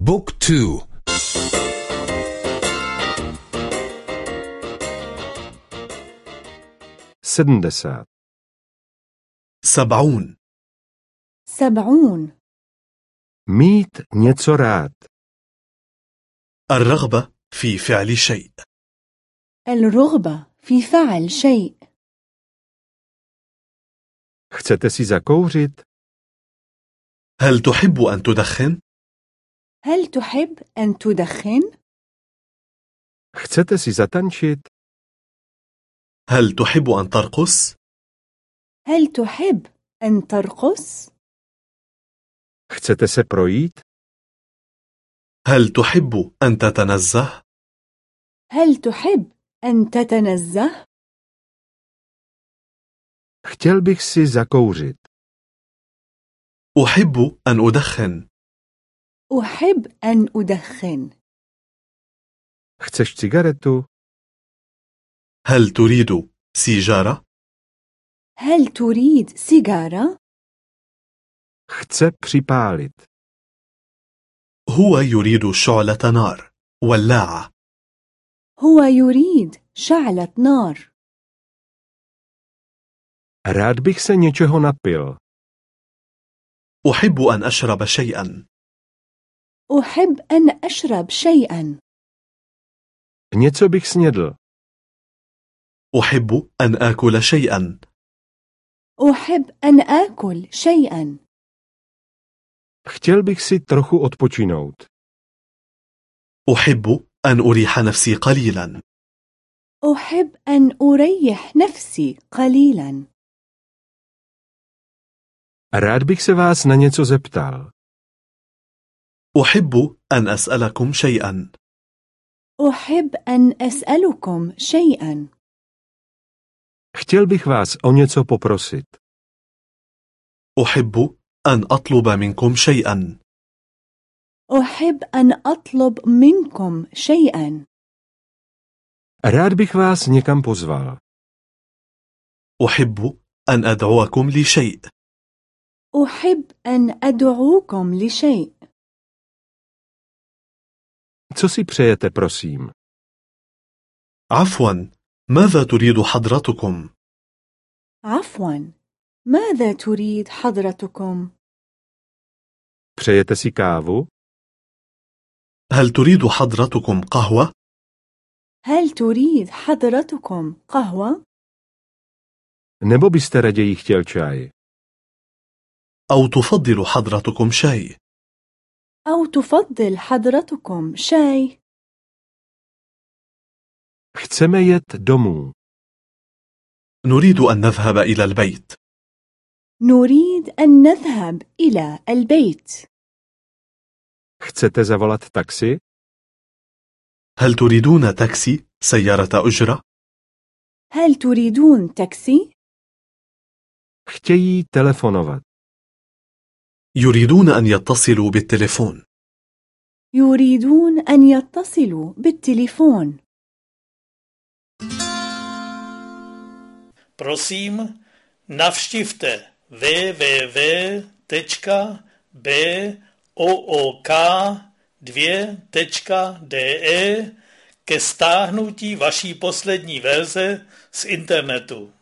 بوك تو. sedmdesát, سبعون. سبعون. něco rád, الرغبة في فعل شيء. الرغبة في فعل شيء. Chcete si zakouřit, هل تحب أن تدخن؟ هل تحب أن تدخن؟ chcete si zatančit, هل تحب أن ترقص؟ هل تحب أن ترقص؟ chcete se projít, هل تحب أن تتنزه؟ هل تحب أن تتنزه؟ chtěl bych si zakouřit, أحب أن أدخن أحب أن أدخن. chceš cigaretu, هل تريد سيجارة؟ هل تريد سيجارة؟ chce připálit, هو يريد شعلة نار ولاعة. هو يريد شعلة نار. rád bych se něčeho napil, أحب أن أشرب شيئا. أحب أن أشرب شيئا. Něco bych snědl, أحب أن آكل شيئا. أحب أن آكل شيئا. Chtěl bych si trochu odpočinout, أحب أن أريح نفسي قليلا. أحب أن أريح نفسي قليلا. Rád bych se vás na něco zeptal, أحب أن أسألكم شيئا. أحب أن أسألكم شيئا. Chtěl bych vás o něco poprosit, أحب أن أطلب منكم شيئا. أحب أن أطلب منكم شيئا. rád bych vás někam pozval, أحب أن أدعوكم لشيء. أحب أن أدعوكم لشيء. Co si přejete prosím, عفوا ماذا تريد حضرتكم؟ عفوا ماذا تريد حضرتكم؟ přejete si kávu, هل تريد حضرتكم قهوة؟ هل تريد حضرتكم قهوة؟ nebo byste raději chtěl čaj, أو تفضل حضرتكم شاي؟ أو تفضل حضرتكم شاي؟ jet domů, نريد أن نذهب إلى البيت نريد أن نذهب إلى البيت chcete zavolat taxi, هل تريدون تاكسي سيارة أجرة؟ هل تريدون تاكسي؟ chtějí telefonovat, يريدون أن يتصلوا بالتليفون يريدون أن يتصلوا بالتليفون Prosím, navštivte www.book2.de ke stáhnutí vaší poslední verze z internetu.